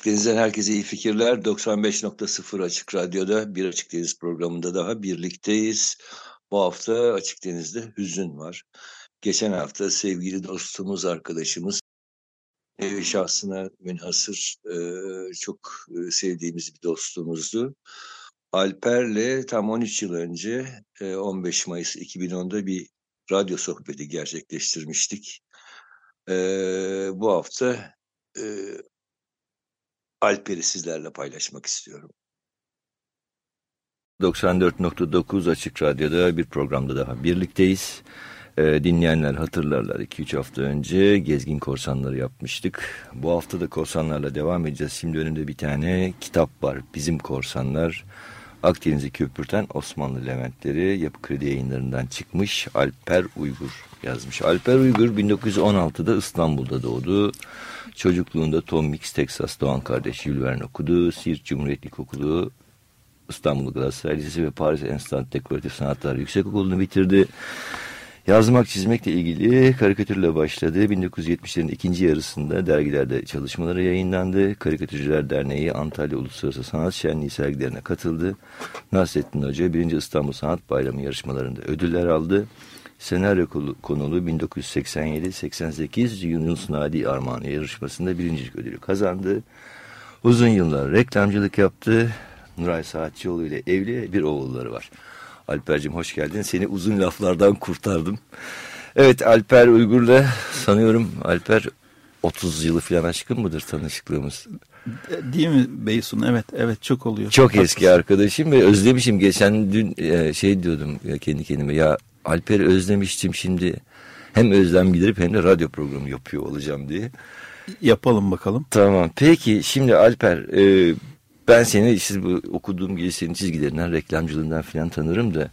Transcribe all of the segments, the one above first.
Açık Deniz'den herkese iyi fikirler. 95.0 Açık Radyo'da bir Açık Deniz programında daha birlikteyiz. Bu hafta Açık Deniz'de hüzün var. Geçen hafta sevgili dostumuz, arkadaşımız evi şahsına münhasır e, çok e, sevdiğimiz bir dostumuzdu. Alper'le tam 13 yıl önce 15 e, Mayıs 2010'da bir radyo sohbeti gerçekleştirmiştik. Bu hafta Alper'i sizlerle paylaşmak istiyorum. 94.9 Açık Radyo'da bir programda daha birlikteyiz. Ee, dinleyenler hatırlarlar 2-3 hafta önce Gezgin Korsanları yapmıştık. Bu hafta da korsanlarla devam edeceğiz. Şimdi önümde bir tane kitap var. Bizim Korsanlar. Akdeniz'i köpürten Osmanlı Leventleri Yapı Kredi yayınlarından çıkmış. Alper Uygur yazmış. Alper Uygur 1916'da İstanbul'da doğdu. Çocukluğunda Tom Mix, Texas Doğan kardeş Jules okudu. Siirt Cumhuriyetlik Okulu, İstanbul Galatasaray Lisesi ve Paris Enstitü Dekoratif Sanatlar Yüksekokulu'nu bitirdi. Yazmak, çizmekle ilgili karikatürle başladı. 1970'lerin ikinci yarısında dergilerde çalışmaları yayınlandı. Karikatürcüler Derneği Antalya Uluslararası Sanat Şenliği sergilerine katıldı. Nasrettin Hoca 1. İstanbul Sanat Bayramı yarışmalarında ödüller aldı. Senaryo konulu 1987-88 Yunus Nadi Armağanı yarışmasında birincilik ödülü kazandı. Uzun yıllar reklamcılık yaptı. Nuray Saatçıoğlu ile evli bir oğulları var. Alper'cim hoş geldin. Seni uzun laflardan kurtardım. Evet Alper Uygur'la sanıyorum Alper 30 yılı falan aşkın mıdır tanışıklığımız? Değil mi Beysun? Evet, evet çok oluyor. Çok Haklısın. eski arkadaşım ve özlemişim. Geçen dün e, şey diyordum kendi kendime ya Alper'i özlemiştim şimdi hem özlem giderip hem de radyo programı yapıyor olacağım diye. Yapalım bakalım. Tamam. Peki şimdi Alper e, ben seni işte bu okuduğum gibi senin çizgilerinden, reklamcılığından falan tanırım da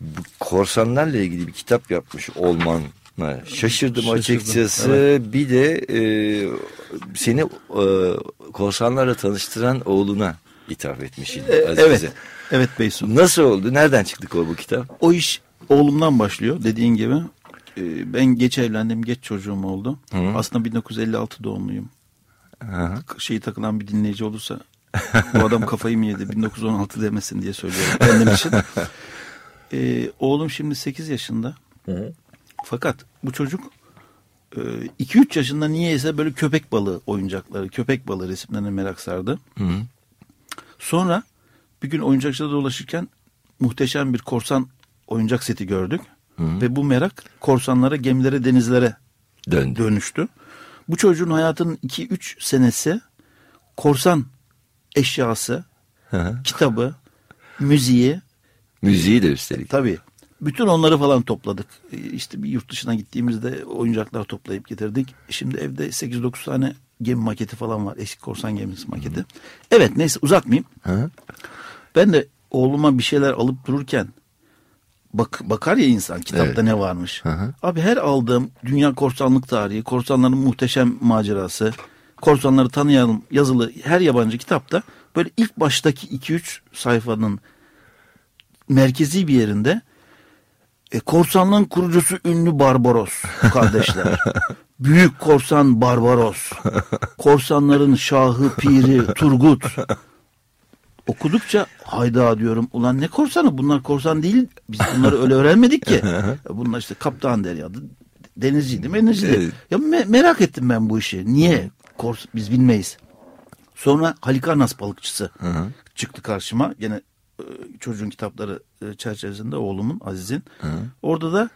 bu korsanlarla ilgili bir kitap yapmış olman şaşırdım, şaşırdım açıkçası. Evet. Bir de e, seni e, korsanlarla tanıştıran oğluna ithaf etmiş. E, evet. Evet Beysun. Nasıl oldu? Nereden çıktık o bu kitap? O iş oğlumdan başlıyor dediğin gibi. E, ben geç evlendim, geç çocuğum oldu. Hı. Aslında 1956 doğumluyum. Hı. Şeyi takılan bir dinleyici olursa bu adam kafayı mı yedi 1916 demesin diye söylüyorum kendim için. Ee, oğlum şimdi 8 yaşında. Hı Fakat bu çocuk 2-3 e, yaşında niyeyse böyle köpek balığı oyuncakları, köpek balığı resimlerine merak sardı. Hı Sonra bir gün oyuncakçıda dolaşırken muhteşem bir korsan oyuncak seti gördük. Hı Ve bu merak korsanlara, gemilere, denizlere Döndü. dönüştü. Bu çocuğun hayatının 2-3 senesi korsan eşyası, Hı kitabı, müziği. Müziği de üstelik. Tabii. Bütün onları falan topladık. İşte bir yurt dışına gittiğimizde oyuncaklar toplayıp getirdik. Şimdi evde 8-9 tane gemi maketi falan var. Eski korsan gemisi maketi. Hı. Evet neyse uzatmayayım. Hı. Ben de oğluma bir şeyler alıp dururken bak, bakar ya insan kitapta evet. ne varmış. Hı hı. Abi her aldığım dünya korsanlık tarihi, korsanların muhteşem macerası, korsanları tanıyalım yazılı her yabancı kitapta böyle ilk baştaki 2-3 sayfanın merkezi bir yerinde e, korsanlığın kurucusu ünlü Barbaros kardeşler. Büyük korsan Barbaros. Korsanların şahı, piri, Turgut. Okudukça hayda diyorum. Ulan ne korsanı? Bunlar korsan değil. Biz bunları öyle öğrenmedik ki. Bunlar işte kaptan der ya. Denizciydi, menizciydi. Evet. Ya me merak ettim ben bu işi. Niye? Kors biz bilmeyiz. Sonra Halikarnas balıkçısı hı hı. çıktı karşıma. Gene e, çocuğun kitapları e, çerçevesinde oğlumun Aziz'in. Orada da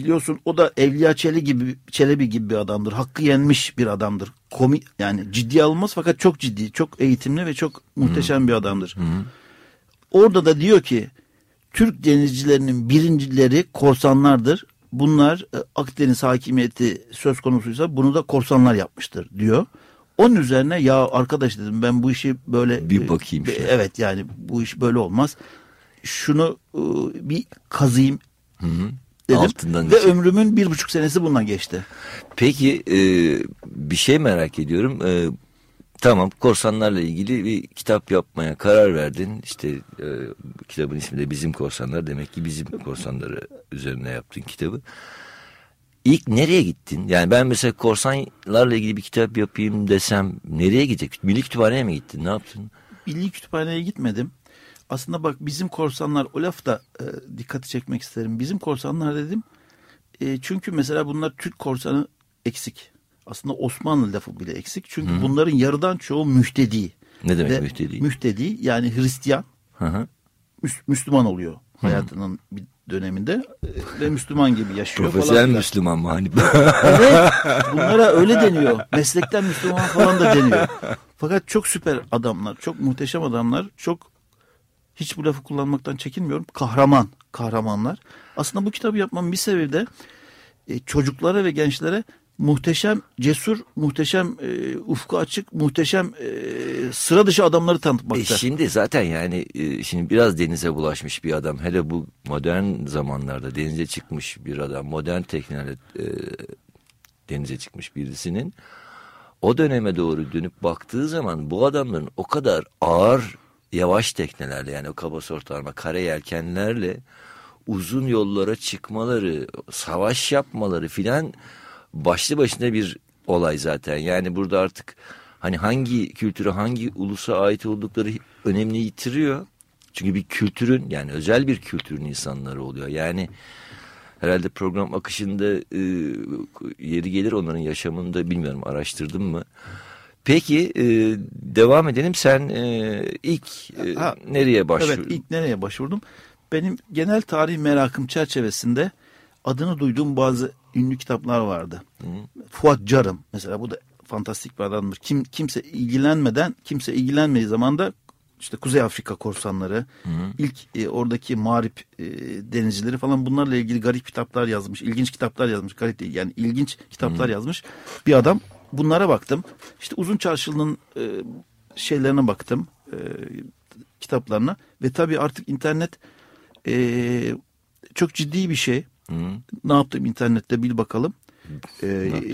biliyorsun o da Evliya Çelebi gibi Çelebi gibi bir adamdır. Hakkı yenmiş bir adamdır. Komik yani ciddi alınmaz fakat çok ciddi, çok eğitimli ve çok muhteşem Hı. bir adamdır. Hı. Orada da diyor ki Türk denizcilerinin birincileri korsanlardır. bunlar e, Akdeniz hakimiyeti söz konusuysa bunu da korsanlar yapmıştır diyor. Onun üzerine ya arkadaş dedim ben bu işi böyle Bir bakayım e, şuna. evet yani bu iş böyle olmaz. Şunu e, bir kazıyım dedim Altından ve içe. ömrümün bir buçuk senesi bundan geçti. Peki e, bir şey merak ediyorum. E, tamam korsanlarla ilgili bir kitap yapmaya karar verdin. İşte e, kitabın ismi de Bizim Korsanlar. Demek ki bizim korsanları üzerine yaptın kitabı. İlk nereye gittin? Yani ben mesela korsanlarla ilgili bir kitap yapayım desem nereye gidecek? Milli Kütüphane'ye mi gittin? Ne yaptın? Milli Kütüphane'ye gitmedim. Aslında bak bizim korsanlar o laf da e, dikkati çekmek isterim. Bizim korsanlar dedim. E, çünkü mesela bunlar Türk korsanı eksik. Aslında Osmanlı lafı bile eksik. Çünkü bunların yarıdan çoğu mühtedi. Ne demek Ve mühtedi? Mühtedi yani Hristiyan Hı hı. Müs- Müslüman oluyor hayatının bir döneminde e, ve Müslüman gibi yaşıyor. falan Profesyonel filan. Müslüman mı hani? Evet. Bunlara öyle deniyor. Meslekten Müslüman falan da deniyor. Fakat çok süper adamlar, çok muhteşem adamlar, çok hiç bu lafı kullanmaktan çekinmiyorum. Kahraman, kahramanlar. Aslında bu kitabı yapmamın bir sebebi de e, çocuklara ve gençlere muhteşem, cesur, muhteşem, e, ufku açık, muhteşem e, sıra dışı adamları E tanıtmakta. şimdi zaten yani e, şimdi biraz denize bulaşmış bir adam hele bu modern zamanlarda denize çıkmış bir adam modern teknelerle e, denize çıkmış birisinin o döneme doğru dönüp baktığı zaman bu adamların o kadar ağır yavaş teknelerle yani o kaba sortarma kare yelkenlerle uzun yollara çıkmaları savaş yapmaları filan başlı başına bir olay zaten yani burada artık hani hangi kültüre hangi ulusa ait oldukları önemli yitiriyor. Çünkü bir kültürün yani özel bir kültürün insanları oluyor. Yani herhalde program akışında e, yeri gelir onların yaşamında bilmiyorum araştırdım mı. Peki e, devam edelim. Sen e, ilk e, Ha, nereye başvurdun? Evet ilk nereye başvurdum? Benim genel tarih merakım çerçevesinde adını duyduğum bazı ünlü kitaplar vardı. Fuat Carım mesela bu da fantastik bir adamdır. Kim kimse ilgilenmeden, kimse ilgilenmediği zaman da işte Kuzey Afrika korsanları, ilk e, oradaki mağrip e, denizcileri falan bunlarla ilgili garip kitaplar yazmış, ilginç kitaplar yazmış. Garip değil yani ilginç kitaplar yazmış bir adam. Bunlara baktım. İşte Uzun Çarşılı'nın e, şeylerine baktım. E, kitaplarına ve tabii artık internet e, çok ciddi bir şey. Ne yaptım internette bil bakalım. E,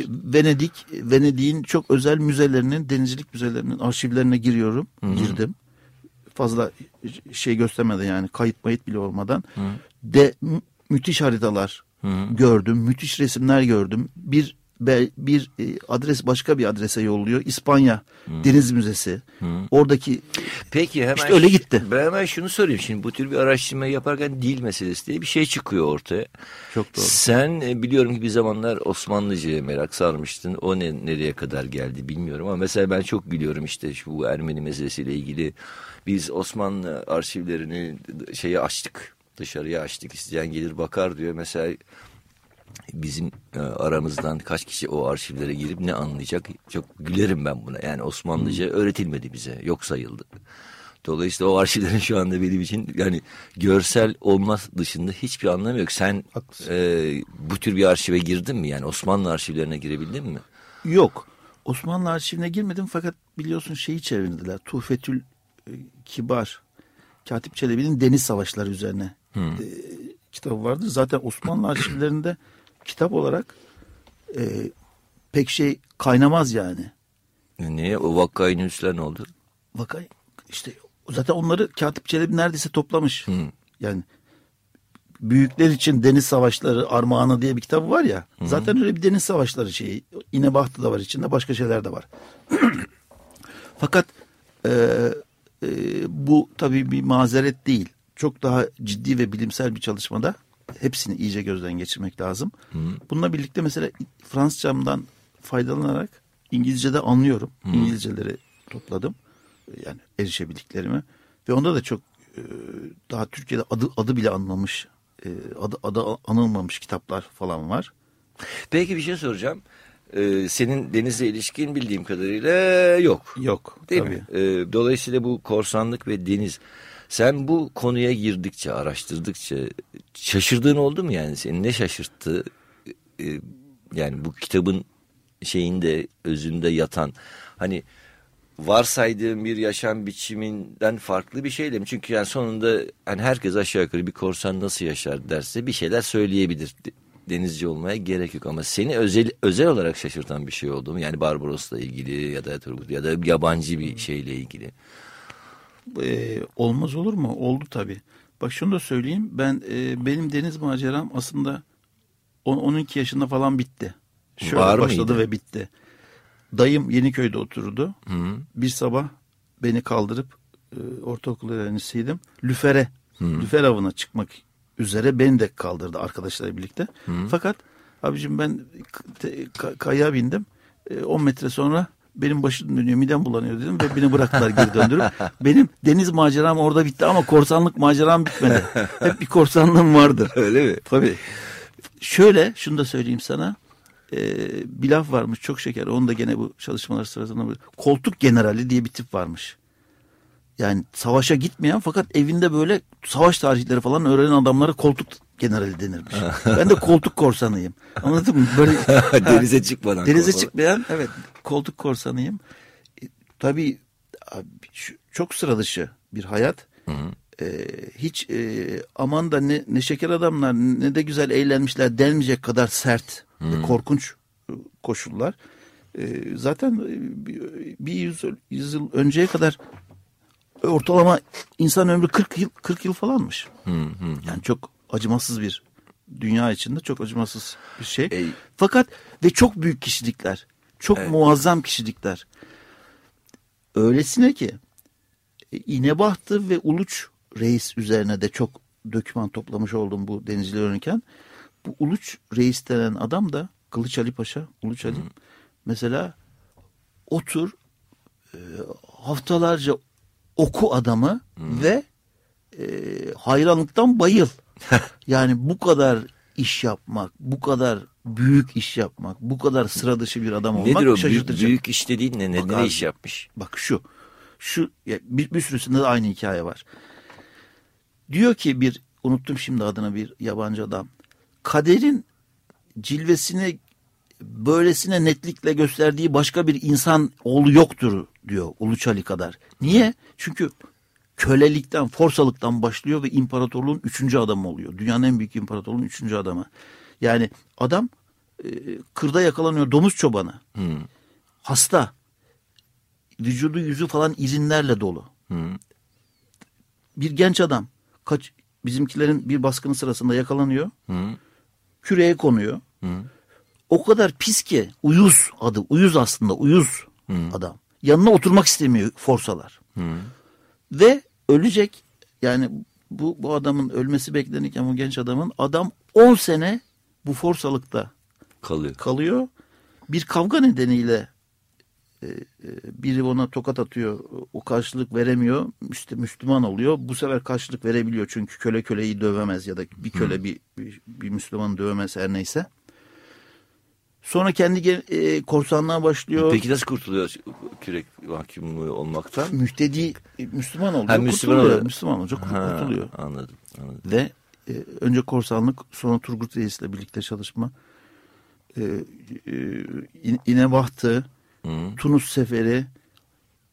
Venedik, Venedik'in çok özel müzelerinin, denizcilik müzelerinin arşivlerine giriyorum, girdim. Fazla şey göstermeden yani kayıt mayıt bile olmadan. De mü- müthiş haritalar gördüm, müthiş resimler gördüm. Bir bir e, adres başka bir adrese yolluyor. İspanya Deniz Müzesi. Oradaki Peki hemen İşte öyle gitti. Ben hemen şunu sorayım. Şimdi bu tür bir araştırma yaparken dil meselesi diye bir şey çıkıyor ortaya. Çok doğru. Sen e, biliyorum ki bir zamanlar Osmanlıca'ya merak sarmıştın. O ne, nereye kadar geldi bilmiyorum ama mesela ben çok biliyorum işte şu bu Ermeni meselesiyle ilgili. Biz Osmanlı arşivlerini şeyi açtık. Dışarıya açtık. İsteyen gelir bakar diyor. Mesela bizim e, aramızdan kaç kişi o arşivlere girip ne anlayacak çok gülerim ben buna. Yani Osmanlıca öğretilmedi bize yok sayıldı. Dolayısıyla o arşivlerin şu anda benim için yani görsel olmaz dışında hiçbir anlamı yok. Sen Haklısın. e, bu tür bir arşive girdin mi? Yani Osmanlı arşivlerine girebildin mi? Yok. Osmanlı arşivine girmedim fakat biliyorsun şeyi çevirdiler. Tuhfetül e, Kibar. Katip Çelebi'nin Deniz Savaşları üzerine e, kitabı vardır. Zaten Osmanlı arşivlerinde kitap olarak e, pek şey kaynamaz yani. Niye? O Vakkayı Nüsler ne oldu? Vakay işte zaten onları Katip Çelebi neredeyse toplamış. Yani büyükler için deniz savaşları armağanı diye bir kitabı var ya. Zaten öyle bir deniz savaşları şeyi. İnebahtı da var içinde başka şeyler de var. Fakat e, e, bu tabii bir mazeret değil. Çok daha ciddi ve bilimsel bir çalışmada hepsini iyice gözden geçirmek lazım. Bununla birlikte mesela Fransızcamdan faydalanarak İngilizce'de anlıyorum. İngilizceleri topladım. Yani erişebildiklerimi. Ve onda da çok e, daha Türkiye'de adı adı bile anılmamış, e, adı adı anılmamış kitaplar falan var. Peki bir şey soracağım. Ee, senin denizle ilişkin bildiğim kadarıyla yok. Yok. Değil tabii. mi? Ee, dolayısıyla bu korsanlık ve deniz Sen bu konuya girdikçe, araştırdıkça şaşırdığın oldu mu yani? Seni ne şaşırttı? Ee, yani bu kitabın şeyinde, özünde yatan hani varsaydığım bir yaşam biçiminden farklı bir şeyle mi? Çünkü yani sonunda hani herkes aşağı yukarı bir korsan nasıl yaşar derse bir şeyler söyleyebilir. Denizci olmaya gerek yok ama seni özel özel olarak şaşırtan bir şey oldu mu? Yani Barbaros'la ilgili ya da Turgut ya da yabancı bir şeyle ilgili. Ee, olmaz olur mu? Oldu tabii. Bak şunu da söyleyeyim. Ben e, benim deniz maceram aslında 10 12 yaşında falan bitti. Şöyle Var başladı mıydı? ve bitti. Dayım Yeniköy'de otururdu. Hı. Bir sabah beni kaldırıp e, ortaokul öğrencisiydim. Lüfere, lüfer avına çıkmak üzere beni de kaldırdı arkadaşlarla birlikte. Fakat abicim ben te- ka- kayaya bindim. E, 10 metre sonra benim başım dönüyor, midem bulanıyor dedim ve beni bıraktılar geri döndürüp. Benim deniz maceram orada bitti ama korsanlık maceram bitmedi. Hep bir korsanlığım vardır. Öyle mi? Tabii. Şöyle şunu da söyleyeyim sana. Ee, bir laf varmış çok şeker. Onu da gene bu çalışmalar sırasında koltuk generali diye bir tip varmış. Yani savaşa gitmeyen fakat evinde böyle savaş tarihleri falan öğrenen adamlara koltuk generali denirmiş. ben de koltuk korsanıyım. Anladın mı? Böyle Denize çıkmadan. Denize korsan. çıkmayan evet koltuk korsanıyım. E, tabii abi, şu- çok sıra dışı bir hayat. E, hiç e, aman da ne, ne şeker adamlar ne de güzel eğlenmişler denmeyecek kadar sert ve korkunç e, koşullar. E, zaten e, bir, bir yüzyıl, yüzyıl önceye kadar ortalama insan ömrü 40 yıl 40 yıl falanmış. Yani çok acımasız bir dünya içinde çok acımasız bir şey. Ey. Fakat ve çok büyük kişilikler. Çok muazzam kişilikler. Öylesine ki e, İnebahtı ve Uluç Reis üzerine de çok döküman toplamış oldum bu denizciler öğrenirken. Bu Uluç Reis denen adam da Kılıç Ali Paşa, Uluç Ali mesela otur e, haftalarca oku adamı ve e, hayranlıktan bayıl. yani bu kadar iş yapmak, bu kadar büyük iş yapmak, bu kadar sıra dışı bir adam olmak Nedir o şaşırtıcı. büyük iş dediğin ne? Ne, Bak ne abi, iş yapmış? Bak şu, şu ya bir, bir sürüsünde de aynı hikaye var. Diyor ki bir, unuttum şimdi adına bir yabancı adam. Kaderin cilvesini böylesine netlikle gösterdiği başka bir insan oğlu yoktur diyor Uluç Ali kadar. Niye? Çünkü kölelikten, forsalıktan başlıyor ve imparatorluğun üçüncü adamı oluyor. Dünyanın en büyük imparatorluğun üçüncü adamı. Yani adam e, kırda yakalanıyor domuz çobanı. Hasta. Vücudu yüzü falan izinlerle dolu. Bir genç adam kaç bizimkilerin bir baskını sırasında yakalanıyor. Küreye konuyor. O kadar pis ki uyuz adı. Uyuz aslında uyuz adam. Yanına oturmak istemiyor forsalar. Ve ölecek yani bu, bu adamın ölmesi beklenirken bu genç adamın adam 10 sene bu forsalıkta Kalıyor. kalıyor. Bir kavga nedeniyle e, e, biri ona tokat atıyor. O karşılık veremiyor. İşte Müslüman oluyor. Bu sefer karşılık verebiliyor. Çünkü köle köleyi dövemez ya da bir köle bir, bir, bir Müslümanı dövemez her neyse. Sonra kendi e, korsanlığa başlıyor. Peki nasıl kurtuluyor kürek mahkumluğu olmaktan? Müftedi e, Müslüman oluyor. Ha, Müslüman kurtuluyor. oluyor. Müslüman olunca kurt- Ha, kurtuluyor. Anladım. anladım. Ve e, önce korsanlık sonra Turgut Reis'le birlikte çalışma. E, e, İ- İnebahtı, Tunus Seferi,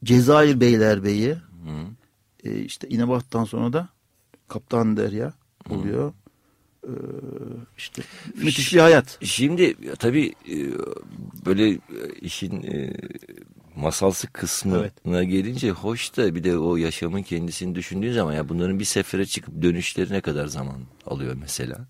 Cezayir Beylerbeyi, e, işte İnebaht'tan sonra da Kaptan Derya oluyor. E, işte müthiş bir hayat. Şimdi tabii e, böyle e, işin e, masalsı kısmına gelince hoş da bir de o yaşamın kendisini düşündüğün zaman ya bunların bir sefere çıkıp dönüşleri ne kadar zaman alıyor mesela?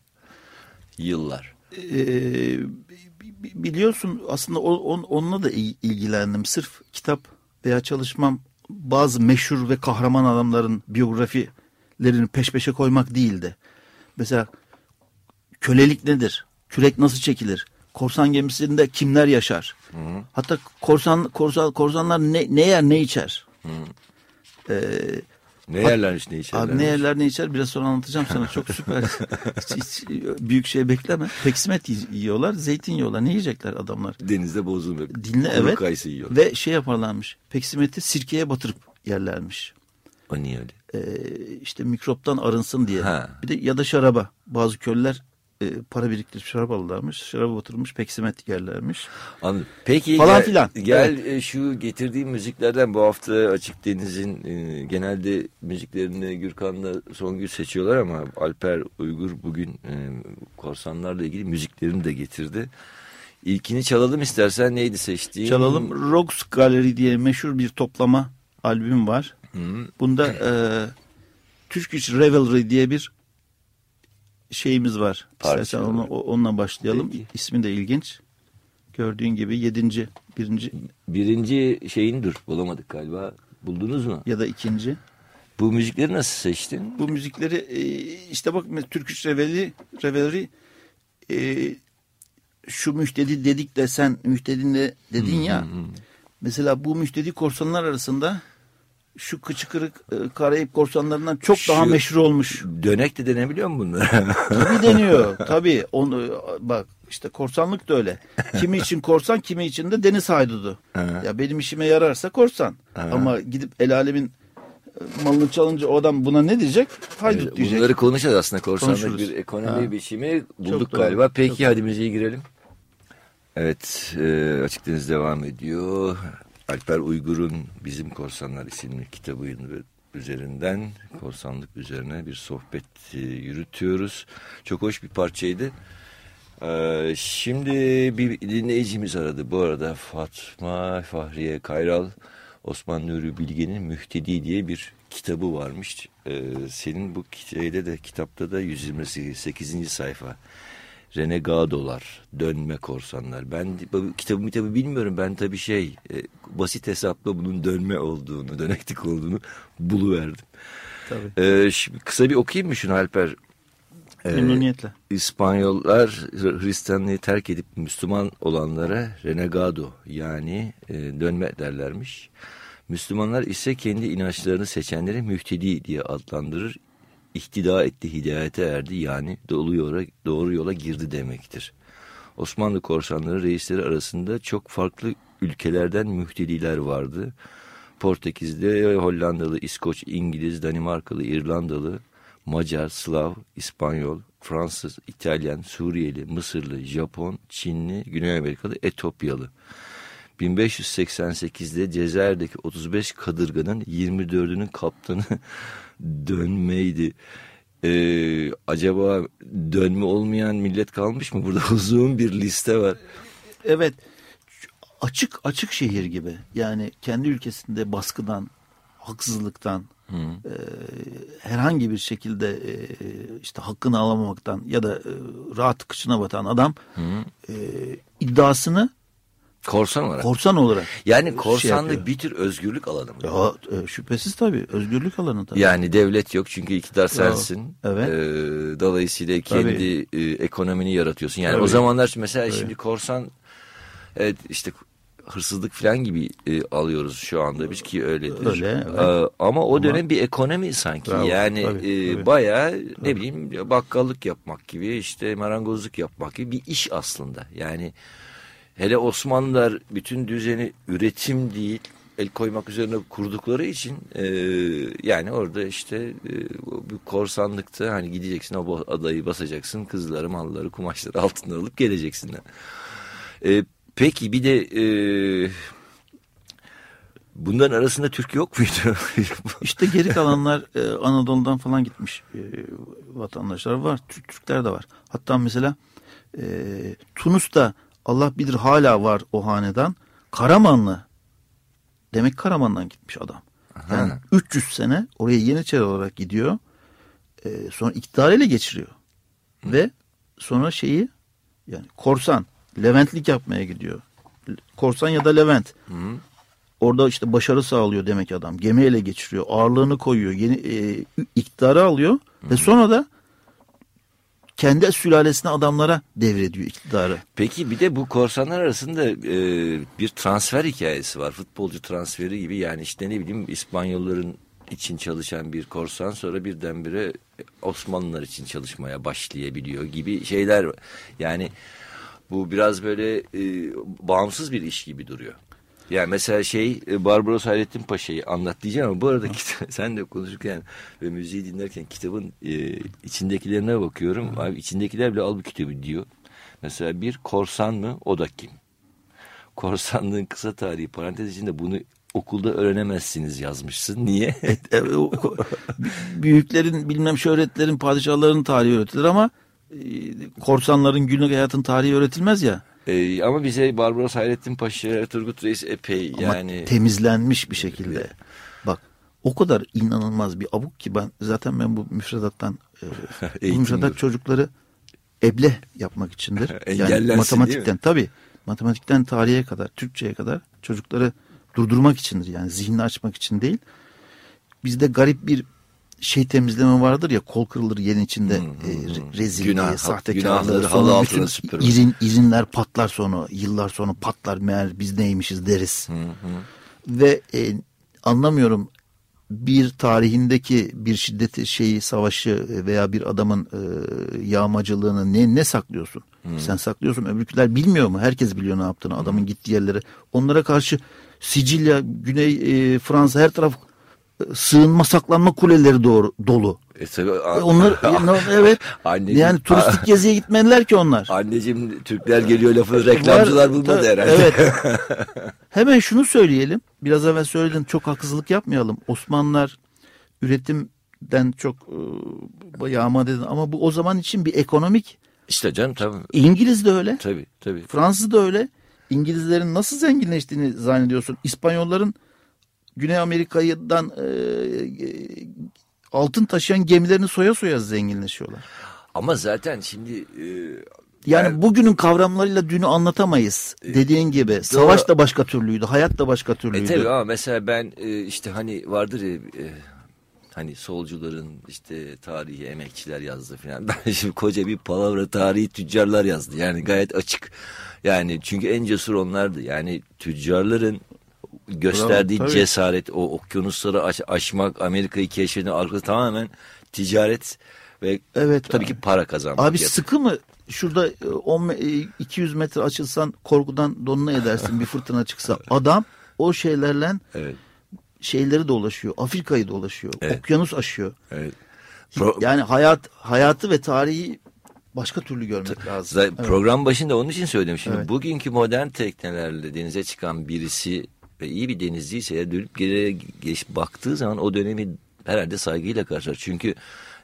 Yıllar. Ee, bi- bi- biliyorsun aslında on- onunla da il- ilgilendim. Sırf kitap veya çalışmam bazı meşhur ve kahraman adamların biyografilerini peş peşe koymak değildi. Mesela kölelik nedir? Kürek nasıl çekilir? Korsan gemisinde kimler yaşar? Hatta korsan, korsan korsanlar ne, ne yer ne içer? Ee, Ne yerlermiş ne içerlermiş? Abi ne yerler ne içer biraz sonra anlatacağım sana. Çok süper. hiç, hiç büyük şey bekleme. Peksimet yi- yiyorlar, zeytin yiyorlar. Ne yiyecekler adamlar? Denizde bozulmuyor. Dinle evet. kayısı yiyor. Ve şey yaparlarmış. Peksimeti sirkeye batırıp yerlermiş. O niye öyle? e, işte mikroptan arınsın diye. Ha. Bir de ya da şaraba. Bazı köylüler e, para biriktirip şarap alırlarmış. Şaraba batırılmış peksimet yerlermiş. Anladım. Peki Falan gel, filan. gel e, şu getirdiğim müziklerden bu hafta Açık Deniz'in e, genelde müziklerini Gürkan'la Songül seçiyorlar ama Alper Uygur bugün e, korsanlarla ilgili müziklerini de getirdi. İlkini çalalım istersen neydi seçtiğin? Çalalım. Rocks Gallery diye meşhur bir toplama albüm var. Hı. Bunda e, Turkish Revelry diye bir şeyimiz var. Parça İstersen onu, onunla başlayalım. Peki. İsmi de ilginç. Gördüğün gibi yedinci, birinci Birinci şeyin dur bulamadık galiba. Buldunuz mu? ya da ikinci. Bu müzikleri nasıl seçtin? Bu müzikleri e, işte bak Turkish Revelry, Revelry e, şu müftedi dedik de sen müftedinle dedin ya. Mesela bu müftedi korsanlar arasında şu kıçı kırık e, Karayip korsanlarından çok daha Şu- meşhur olmuş. Dönek de denebiliyor mu bunlara? Tabii deniyor. Tabii. Onu, bak işte korsanlık da öyle. Kimi için korsan, kimi için de deniz haydudu. Ha. ya benim işime yararsa korsan. Ha. Ama gidip el alemin e, malını çalınca o adam buna ne diyecek? Haydut diyecek. Bunları konuşacağız aslında. Korsanlık Konuşuruz. bir ekonomi Ha. biçimi bulduk Çok doğru, galiba. Peki çok hadi müziğe girelim. Evet e, Açık Deniz devam ediyor. Alper Uygur'un Bizim Korsanlar isimli kitabının üzerinden korsanlık üzerine bir sohbet e, yürütüyoruz. Çok hoş bir parçaydı. Ee, şimdi bir dinleyicimiz aradı. Bu arada Fatma Fahriye Kayral Osman Nuri Bilge'nin Mühtedi diye bir kitabı varmış. Ee, senin bu şeyde de kitapta da 128. sayfa. Renegadolar, dönme korsanlar. Ben kitabı kitabı bilmiyorum. Ben tabii şey e, basit hesapla bunun dönme olduğunu, döneklik olduğunu buluverdim. Tabii. Ee, şimdi kısa bir okuyayım mı şunu Alper? Memnuniyetle. İspanyollar Hristiyanlığı terk edip Müslüman olanlara renegado yani e, dönme derlermiş. Müslümanlar ise kendi inançlarını seçenleri mühtedi diye adlandırır. İhtida etti, hidayete erdi yani doğru yola, doğru yola girdi demektir. Osmanlı korsanları reisleri arasında çok farklı ülkelerden mühtediler vardı. Portekiz'de Hollandalı, İskoç, İngiliz, Danimarkalı, İrlandalı, Macar, Slav, İspanyol, Fransız, İtalyan, Suriyeli, Mısırlı, Japon, Çinli, Güney Amerikalı, Etopyalı. 1588'de Cezayir'deki 35 kadırganın 24'ünün kaptanı dönmeydi. Ee, acaba dönme olmayan millet kalmış mı? Burada uzun bir liste var. Evet. Açık açık şehir gibi. Yani kendi ülkesinde baskıdan, haksızlıktan, e, herhangi bir şekilde e, işte hakkını alamamaktan ya da e, rahat kıçına batan adam e, iddiasını Korsan olarak. korsan olarak yani şey korsanlık yapıyor. bir tür özgürlük alanı mı? Ya, e, şüphesiz tabii. Özgürlük alanı tabii. Yani devlet yok çünkü iktidar sensin. Evet. Ee, dolayısıyla kendi e, ekonomini yaratıyorsun. Yani o Tabii. zamanlar mesela şimdi korsan evet işte hırsızlık falan gibi e, alıyoruz şu anda biz ki öyledir. Öyle, evet. Ee, ama o Ama- dönem bir ekonomi sanki. Bravo, yani tabii, e, tabii. bayağı ne bileyim bakkallık yapmak gibi işte marangozluk yapmak gibi bir iş aslında. Yani hele Osmanlılar bütün düzeni üretim değil el koymak üzerine kurdukları için e, yani orada işte e, bu korsanlıkta hani gideceksin o adayı basacaksın kızları malları kumaşları altına alıp geleceksin. E, peki bir de e, bunların arasında Türk yok muydu? İşte geri kalanlar e, Anadolu'dan falan gitmiş e, vatandaşlar var. Türk Türkler de var. Hatta mesela e, Tunus'ta Allah bilir hala var o hanedan. Karamanlı. Demek Karaman'dan gitmiş adam. Yani 300 sene oraya Yeniçeri olarak gidiyor. E, sonra iktidar ele geçiriyor. Ve sonra şeyi yani korsan, Leventlik yapmaya gidiyor. Korsan ya da Levent. Orada işte başarı sağlıyor demek adam. Gemi ele geçiriyor. Ağırlığını koyuyor. Yeni e, iktidarı alıyor. Ve sonra da kendi sülalesine adamlara devrediyor iktidarı. Peki bir de bu korsanlar arasında e, bir transfer hikayesi var. Futbolcu transferi gibi yani işte ne bileyim İspanyolların için çalışan bir korsan sonra birdenbire Osmanlılar için çalışmaya başlayabiliyor gibi şeyler. Yani bu biraz böyle e, bağımsız bir iş gibi duruyor. Yani mesela şey e, Barbaros Hayrettin Paşa'yı anlat diyeceğim ama bu arada sen de konuşurken ve müziği dinlerken kitabın e, içindekilerine bakıyorum. Abi içindekiler bile al bu kitabı diyor. Mesela bir korsan mı o da kim? Korsanlığın kısa tarihi parantez içinde bunu okulda öğrenemezsiniz yazmışsın. Niye? Büyüklerin bilmem şöhretlerin padişahların tarihi öğretilir ama e, korsanların günlük hayatın tarihi öğretilmez ya. E, ama bize Barbaros Hayrettin Paşa, Turgut Reis epey Ama yani... temizlenmiş bir şekilde. Bak o kadar inanılmaz bir abuk ki ben zaten ben bu müfredattan e, bu müfredat çocukları eble yapmak içindir. Değil matematikten mi? tabii matematikten tarihe kadar Türkçeye kadar çocukları durdurmak içindir yani zihnini açmak için değil. Bizde garip bir şey temizleme vardır ya kol kırılır yerin içinde e, re- rezilliği, Günah- sahtekarlığı, sonra bütün süpürme. irin, izinler patlar sonra yıllar sonra patlar meğer biz neymişiz deriz. Ve e, anlamıyorum bir tarihindeki bir şiddeti şeyi savaşı veya bir adamın e, yağmacılığını ne ne saklıyorsun? Sen saklıyorsun öbürküler bilmiyor mu? Herkes biliyor ne yaptığını adamın gittiği yerlere. Onlara karşı Sicilya, Güney e, Fransa her taraf sığınma saklanma kuleleri doğru dolu. E, tabii, E, Onlar e, evet. Anneciğim- yani turistik geziye gitmediler ki onlar. Anneciğim Türkler geliyor lafını reklamcılar bulmadı herhalde. Evet. Hemen şunu söyleyelim. Biraz evvel söyledim çok haksızlık yapmayalım. Osmanlılar üretimden çok e, yağma dedin ama bu o zaman için bir ekonomik. İşte canım tabii. İngiliz de öyle. Tabii tabii. Fransız da öyle. İngilizlerin nasıl zenginleştiğini zannediyorsun? İspanyolların Güney Amerika'dan e, e, altın taşıyan gemilerini soya soya zenginleşiyorlar. Ama zaten şimdi e, Yani ben- bugünün kavramlarıyla dünü anlatamayız. Dediğin gibi. Savaş da başka türlüydü. Hayat da başka E türlüydü. tabii ama mesela ben e, işte hani vardır ya e, hani solcuların işte tarihi emekçiler yazdı falan. Ben şimdi koca bir palavra tarihi tüccarlar yazdı. Yani gayet açık. Yani çünkü en cesur onlardı. Yani tüccarların gösterdiği Bravo, cesaret, o okyanusları aş- aşmak, Amerika'yı keşfetmek arkası tamamen ticaret ve Evet. tabii ki para kazanmak. Abi Yap- sıkı mı? Şurada e, 10 me- e, 200 metre açılsan korkudan donuna edersin bir fırtına çıksa. Adam o şeylerle Evet, şeyleri dolaşıyor. Afrika'yı dolaşıyor. Evet. Okyanus aşıyor. evet. Pro- Yani hayat hayatı ve tarihi başka türlü görmek lazım. Program başında onun için söyledim. Şimdi Evet. bugünkü modern teknelerle denize çıkan birisi ve iyi bir denizciyse eğer dönüp geriye geç baktığı zaman o dönemi herhalde saygıyla karşılar. Çünkü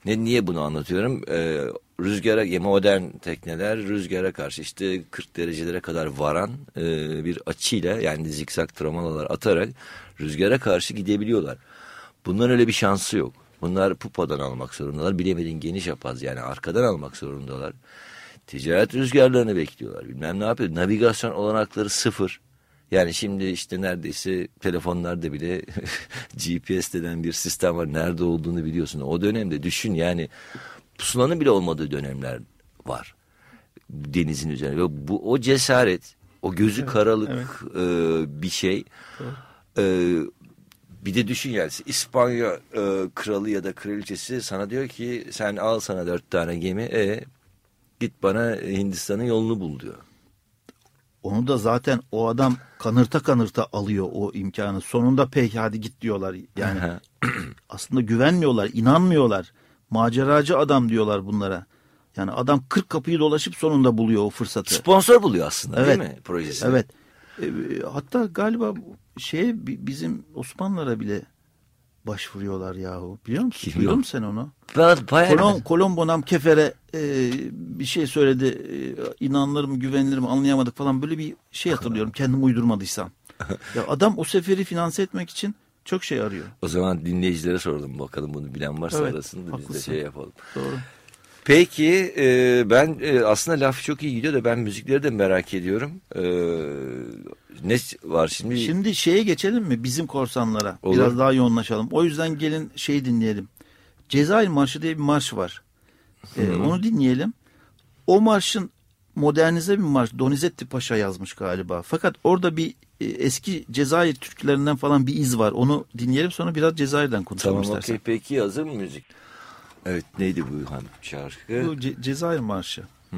ne niye bunu anlatıyorum? Ee, rüzgara modern tekneler rüzgara karşı işte 40 derecelere kadar varan e, bir açıyla yani zikzak travmalalar atarak rüzgara karşı gidebiliyorlar. Bunların öyle bir şansı yok. Bunlar pupadan almak zorundalar. Bilemediğin geniş yapaz yani arkadan almak zorundalar. Ticaret rüzgarlarını bekliyorlar. Bilmem ne yapıyor. Navigasyon olanakları sıfır. Yani şimdi işte neredeyse telefonlarda bile GPS denen bir sistem var. Nerede olduğunu biliyorsun. O dönemde düşün yani pusulanın bile olmadığı dönemler var. Denizin üzerine. Ve bu o cesaret, o gözü karalık e, bir şey. E, bir de düşün yani İspanya e, kralı ya da kraliçesi sana diyor ki sen al sana dört tane gemi e, git bana Hindistan'ın yolunu bul diyor. Onu da zaten o adam kanırta kanırta alıyor o imkanı. Sonunda peki hadi git diyorlar. Yani aslında güvenmiyorlar, inanmıyorlar. Maceracı adam diyorlar bunlara. Yani adam 40 kapıyı dolaşıp sonunda buluyor o fırsatı. Sponsor buluyor aslında Evet. değil mi projesini? Evet. Ee, hatta galiba şeye bi- bizim Osmanlılara bile başvuruyorlar yahu. Biliyor musun? Kim musun sen onu? Kolom, Kolombonam Kefer'e e, bir şey söyledi. E, inanılır mı güvenilir mi anlayamadık falan. Böyle bir şey hatırlıyorum kendim uydurmadıysam. ya adam o seferi finanse etmek için çok şey arıyor. o zaman dinleyicilere sordum bakalım bunu bilen varsa Evet, arasında biz de haklısın. şey yapalım. Doğru. Peki e, ben e, aslında laf çok iyi gidiyor da ben müzikleri de merak ediyorum. E, ne var şimdi? Şimdi şeye geçelim mi bizim korsanlara? Olur. Biraz daha yoğunlaşalım. O yüzden gelin şey dinleyelim. Cezayir Marşı diye bir marş var. Ee, onu dinleyelim. O marşın modernize bir marş. Donizetti Paşa yazmış galiba. Fakat orada bir e, eski Cezayir türkülerinden falan bir iz var. Onu dinleyelim sonra biraz Cezayir'den konuşalım Tamam istersen. okey peki hazır mı müzik? Evet neydi bu hanım şarkı? Bu Ce- Cezayir Marşı. Hı.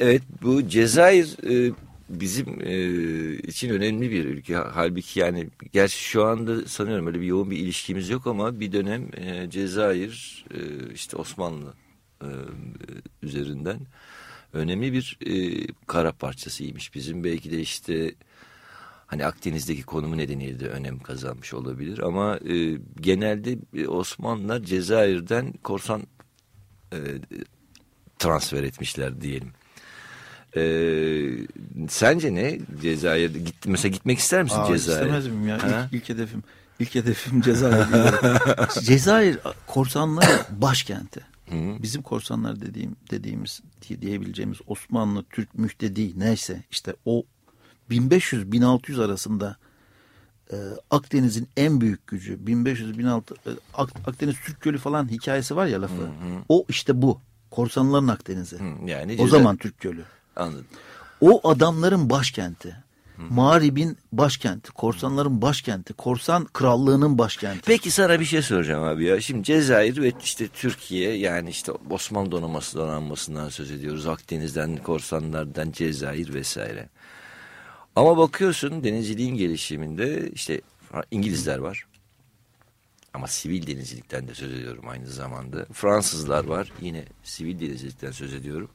Evet bu Cezayir e, bizim e, için önemli bir ülke. Halbuki yani gerçi şu anda sanıyorum öyle bir yoğun bir ilişkimiz yok ama bir dönem e, Cezayir e, işte Osmanlı e, üzerinden önemli bir e, kara parçasıymış. Bizim belki de işte hani Akdeniz'deki konumu nedeniyle de önem kazanmış olabilir ama e, genelde e, Osmanlılar Cezayir'den korsan e, transfer etmişler diyelim. E, sence ne Cezayir'de gitti mesela gitmek ister misin Aa, Cezayir'e? İstemez miyim ya? Ha? İlk, ilk hedefim. İlk hedefim Cezayir. Cezayir korsanların başkenti. Bizim korsanlar dediğim dediğimiz diyebileceğimiz Osmanlı, Türk mühtedi neyse işte o 1500-1600 arasında e, Akdeniz'in en büyük gücü 1500-1600 e, Ak, Akdeniz Türk Gölü falan hikayesi var ya lafı. O işte bu. Korsanların Akdeniz'i. Hı, yani o zaman Türk Gölü. Anladım. O adamların başkenti. Mağrib'in başkenti, korsanların başkenti, korsan krallığının başkenti. Peki sana bir şey soracağım abi ya. Şimdi Cezayir ve işte Türkiye yani işte Osmanlı donanması donanmasından söz ediyoruz. Akdeniz'den, korsanlardan Cezayir vesaire. Ama bakıyorsun denizciliğin gelişiminde işte İngilizler var. Ama sivil denizcilikten de söz ediyorum aynı zamanda. Fransızlar var. Yine sivil denizcilikten söz ediyorum.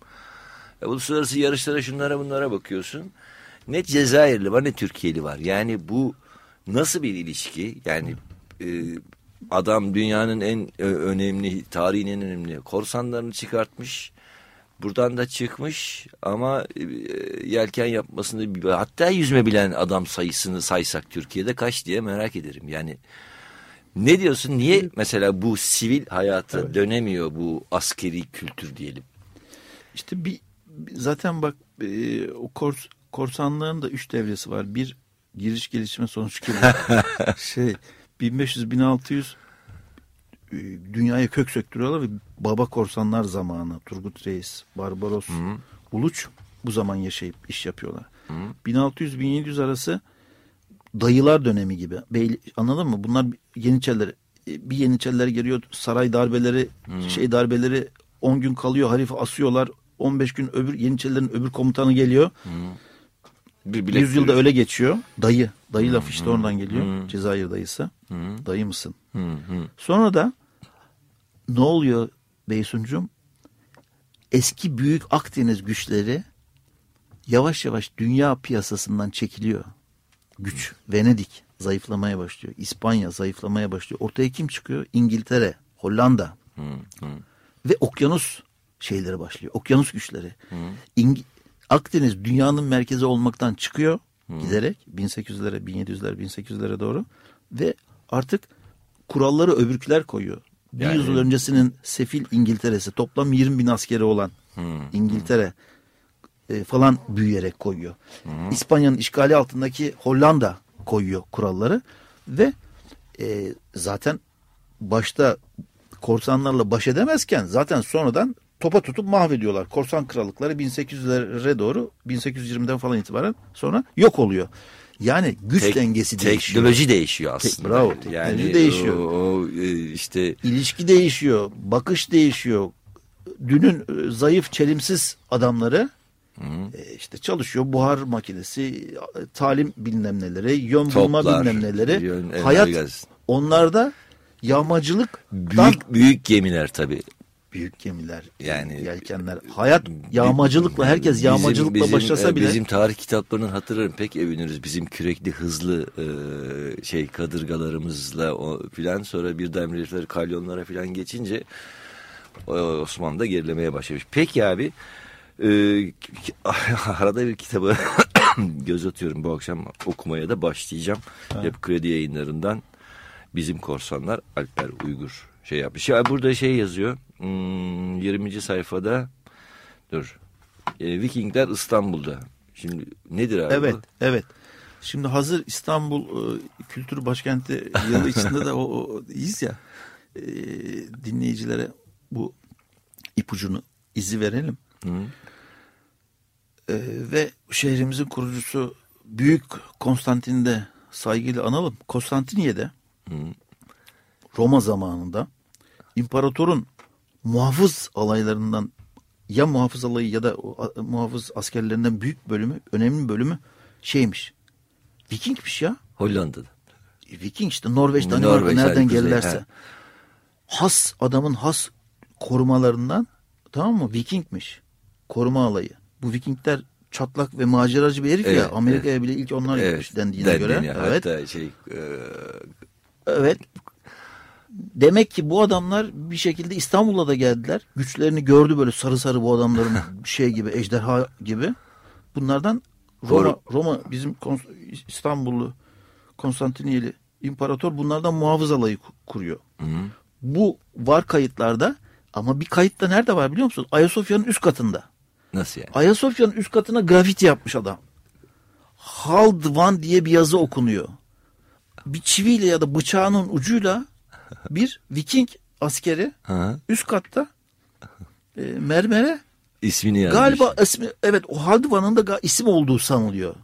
E, uluslararası yarışlara şunlara bunlara bakıyorsun. Ne Cezayirli var ne Türkiye'li var. Yani bu nasıl bir ilişki? Yani e, adam dünyanın en e, önemli, tarihin en önemli korsanlarını çıkartmış. Buradan da çıkmış ama e, yelken yapmasını hatta yüzme bilen adam sayısını saysak Türkiye'de kaç diye merak ederim. Yani ne diyorsun? Niye mesela bu sivil hayata dönemiyor bu askeri kültür diyelim? İşte bir- zaten bak e, o kors, korsanlığın da üç devresi var. Bir giriş gelişme sonuç gibi. şey 1500-1600 e, dünyaya kök söktürüyorlar ve baba korsanlar zamanı Turgut Reis, Barbaros, Uluç bu zaman yaşayıp iş yapıyorlar. 1600-1700 arası dayılar dönemi gibi. Bey, anladın mı? Bunlar Yeniçeriler e, bir Yeniçeriler geliyor saray darbeleri şey darbeleri 10 gün kalıyor harife asıyorlar 15 gün öbür Yeniçerilerin öbür komutanı geliyor. Bir bilek 100 yılda görür. öyle geçiyor. Dayı. Dayı laf işte oradan geliyor. Cezayir dayısı. Dayı mısın? Hı, hı. Sonra da ne oluyor Beysuncum? Eski büyük Akdeniz güçleri yavaş yavaş dünya piyasasından çekiliyor. Güç. Venedik zayıflamaya başlıyor. İspanya zayıflamaya başlıyor. Ortaya kim çıkıyor? İngiltere, Hollanda. Ve okyanus şeyleri başlıyor. Okyanus güçleri. İng- Akdeniz dünyanın merkezi olmaktan çıkıyor giderek 1800'lere, 1700'lere, 1800'lere doğru ve artık kuralları öbürküler koyuyor. Bir Yani- yüzyıl öncesinin sefil İngiltere'si toplam 20 bin askeri olan İngiltere e, falan büyüyerek koyuyor. İspanya'nın işgali altındaki Hollanda koyuyor kuralları ve e, zaten başta korsanlarla baş edemezken zaten sonradan topa tutup mahvediyorlar. Korsan krallıkları 1800'lere doğru 1820'den falan itibaren sonra yok oluyor. Yani güç Tek- dengesi değişiyor. Teknoloji değişiyor aslında. bravo, teknoloji yani değişiyor. O, o, e, işte İlişki değişiyor, bakış değişiyor. Dünün e, zayıf, çelimsiz adamları e, işte çalışıyor buhar makinesi, talim bilmem neleri, yön bulma Toplar, bilmem neleri. yön- Hayat onlarda yağmacılık büyük büyük gemiler tabii. Büyük gemiler, Yani- yani yelkenler. Hayat yağmacılıkla herkes yağmacılıkla bizim, başlasa e, bile Bizim tarih kitaplarının hatırlarım pek övünürüz. Bizim kürekli hızlı e, şey kadırgalarımızla o filan sonra birden herifler kalyonlara filan geçince e, Osmanlı da gerilemeye başlamış. Peki abi e, arada bir kitabı göz atıyorum bu akşam okumaya da başlayacağım. Hep kredi yayınlarından bizim korsanlar Alper Uygur şey yapmış. Ya burada şey yazıyor. hmm, 20. sayfada dur. E, Vikingler İstanbul'da. Şimdi nedir abi Evet, bu? evet. Şimdi hazır İstanbul e, Kültür Başkenti yılı içinde de o, o iyiyiz ya. e, dinleyicilere bu ipucunu izi verelim. Hı. E, ve şehrimizin kurucusu Büyük Konstantin'i de saygıyla analım. Konstantiniye'de Roma zamanında imparatorun muhafız alaylarından ya muhafız alayı ya da muhafız askerlerinden büyük bölümü, önemli bölümü şeymiş. Vikingmiş ya. Hollanda'da. Viking işte Norveç, Danimarka Norveç, nereden gelirlerse. he. Has adamın has korumalarından tamam mı? Vikingmiş. Koruma alayı. Bu Vikingler çatlak ve maceracı bir herif ya. Evet, Amerika'ya bile ilk onlar gitmiş dendiğine den- göre. deniyor. Evet. Hatta şey e, Evet. Demek ki bu adamlar bir şekilde İstanbul'a da geldiler. Güçlerini gördü böyle sarı sarı bu adamların şey gibi ejderha gibi. Bunlardan Roma. Roma bizim İstanbullu Konstantiniyeli imparator bunlardan muhafız alayı ku- kuruyor. Bu var kayıtlarda ama bir kayıtta nerede var biliyor musun? Ayasofya'nın üst katında. nasıl yani? Ayasofya'nın üst katına grafiti yapmış adam. Haldvan diye bir yazı okunuyor. Bir çiviyle ya da bıçağının ucuyla bir Viking askeri Ha? üst katta e, mermere İsmini yazmış. galiba ismi evet o Haldvan'ın da isim olduğu sanılıyor.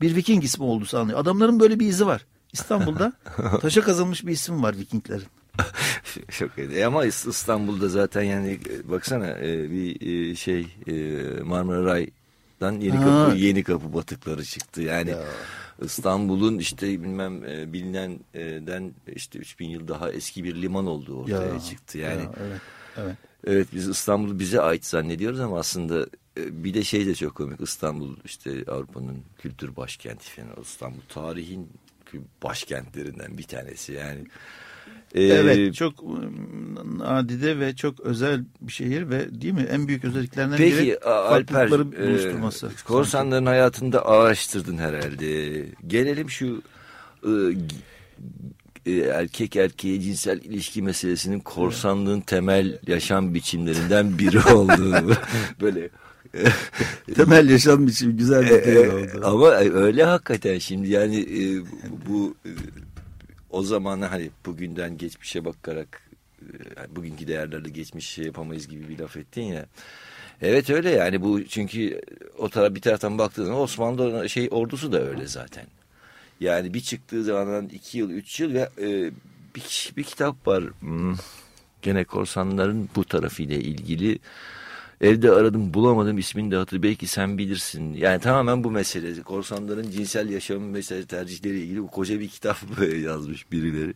Bir Viking ismi olduğu sanılıyor. Adamların böyle bir izi var. İstanbul'da taşa kazılmış bir isim var Vikinglerin. Çok iyi. E Ama İs- İstanbul'da zaten yani e, baksana e, bir şey Marmara Ray'dan yeni Ha. kapı yeni kapı batıkları çıktı. Yani İstanbul'un işte bilmem e, bilinenden işte 3000 yıl daha eski bir liman olduğu ortaya Ya, çıktı. Yani Ya, evet, evet. Evet biz İstanbul'u bize ait zannediyoruz ama aslında e, bir de şey de çok komik. İstanbul işte Avrupa'nın kültür başkenti falan. İstanbul tarihin başkentlerinden bir tanesi yani. E, Evet çok ım, nadide ve çok özel bir şehir ve değil mi en büyük özelliklerinden biri Peki A- Alper e, buluşturması. korsanların hayatında araştırdın herhalde. Gelelim şu e, g- e, erkek erkeğe cinsel ilişki meselesinin korsanlığın temel yaşam biçimlerinden biri olduğunu böyle Temel yaşam biçimi güzel bir E, şey e, oldu. ama öyle hakikaten şimdi yani e, bu e, o zaman hani bugünden geçmişe bakarak e, yani bugünkü değerlerle geçmiş şey yapamayız gibi bir laf ettin ya. Evet öyle yani bu çünkü o taraf bir taraftan baktığın zaman Osmanlı şey ordusu da öyle zaten. Yani bir çıktığı zamandan iki yıl üç yıl ve e, bir, bir kitap var hmm, gene korsanların bu tarafıyla ilgili. Evde aradım bulamadım ismini de hatır belki sen bilirsin. Yani tamamen bu mesele. Korsanların cinsel yaşamı mesele tercihleriyle ilgili bu koca bir kitap yazmış birileri.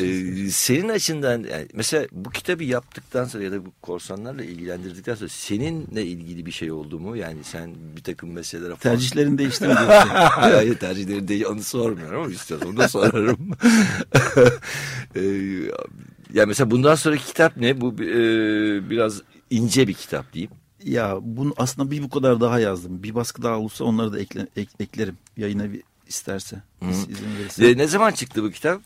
Ee, senin açından yani mesela bu kitabı yaptıktan sonra ya da bu korsanlarla ilgilendirdikten sonra seninle ilgili bir şey oldu mu? Yani sen bir takım meseleler falan... Tercihlerin değişti mi? Hayır tercihleri değil onu sormuyorum ama istiyorsan onu da sorarım. ee, ya mesela bundan sonraki kitap ne? Bu e, biraz ince bir kitap diyeyim. ya bunu aslında bir bu kadar daha yazdım. Bir baskı daha olursa onları da ekle, ek- eklerim. Yayına bir isterse. iz- izin verirse. E, ne zaman çıktı bu kitap?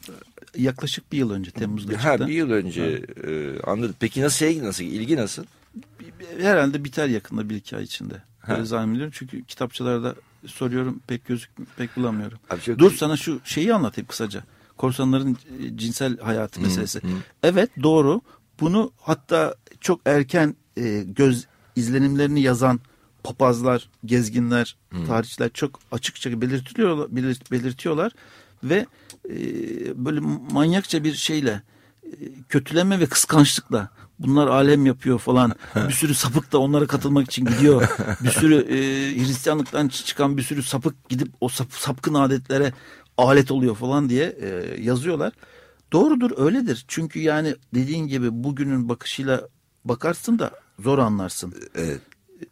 Yaklaşık bir yıl önce Temmuz'da Ha, çıktı. bir yıl önce e, anladım. Peki nasıl şey nasıl ilgi nasıl? Herhalde biter yakında bir iki ay içinde. Böyle Ha. zannediyorum. Çünkü kitapçılarda soruyorum pek gözük pek bulamıyorum. Abi çok- Dur sana şu şeyi anlatayım kısaca. Korsanların e, cinsel hayatı meselesi. hı. Evet doğru. Bunu hatta çok erken e, göz izlenimlerini yazan papazlar, gezginler, tarihçiler çok açıkça belirtiyor, belir- belirtiyorlar ve e, böyle manyakça bir şeyle e, kötüleme ve kıskançlıkla bunlar alem yapıyor falan. bir sürü sapık da onlara katılmak için gidiyor. Bir sürü e, Hristiyanlıktan çıkan bir sürü sapık gidip o sap, sapkın adetlere alet oluyor falan diye e, yazıyorlar. Doğrudur öyledir. Çünkü yani dediğin gibi bugünün bakışıyla bakarsın da zor anlarsın. Evet.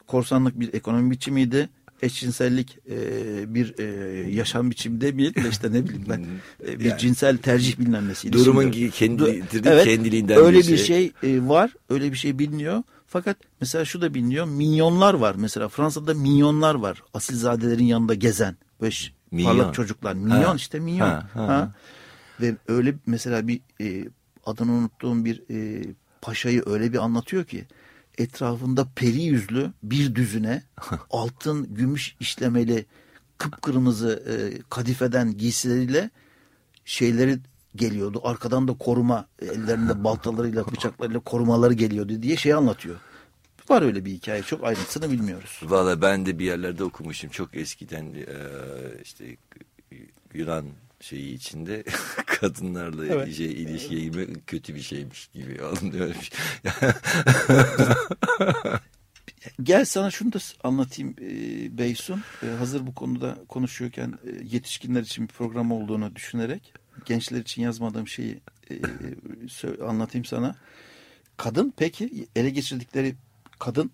Korsanlık bir ekonomi biçimiydi. Eşcinsellik e, bir e, yaşam biçimi değil de işte ne bileyim ben e, bir Yani- cinsel tercih bilmem nesiydi. Durumun Şimdi- kendi- getirdiği kendiliğinden öyle bir bir şey. şey e, var. Öyle bir şey biliniyor. Fakat mesela şu da biliniyor. Minyonlar var. Mesela Fransa'da minyonlar var. Asilzadelerin yanında gezen. Böyle Minyon. parlak çocuklar. Minyon Ha. işte minyon. Ha, ha, Ha. Ve öyle mesela bir e, adını unuttuğum bir e, paşayı öyle bir anlatıyor ki etrafında peri yüzlü bir düzüne altın gümüş işlemeli kıpkırmızı e, kadifeden giysileriyle şeyleri geliyordu. Arkadan da koruma ellerinde baltalarıyla bıçaklarıyla korumaları geliyordu diye şey anlatıyor. Var öyle bir hikaye. Çok ayrıntısını bilmiyoruz. Valla ben de bir yerlerde okumuşum. Çok eskiden e, işte Yunan şeyi içinde kadınlarla Evet. şey, ilişkiye girmek kötü bir şeymiş gibi anlıyormuş. Gel sana şunu da anlatayım e, Beysun. E, hazır bu konuda konuşuyorken e, yetişkinler için bir program olduğunu düşünerek gençler için yazmadığım şeyi anlatayım sana. Kadın peki ele geçirdikleri kadın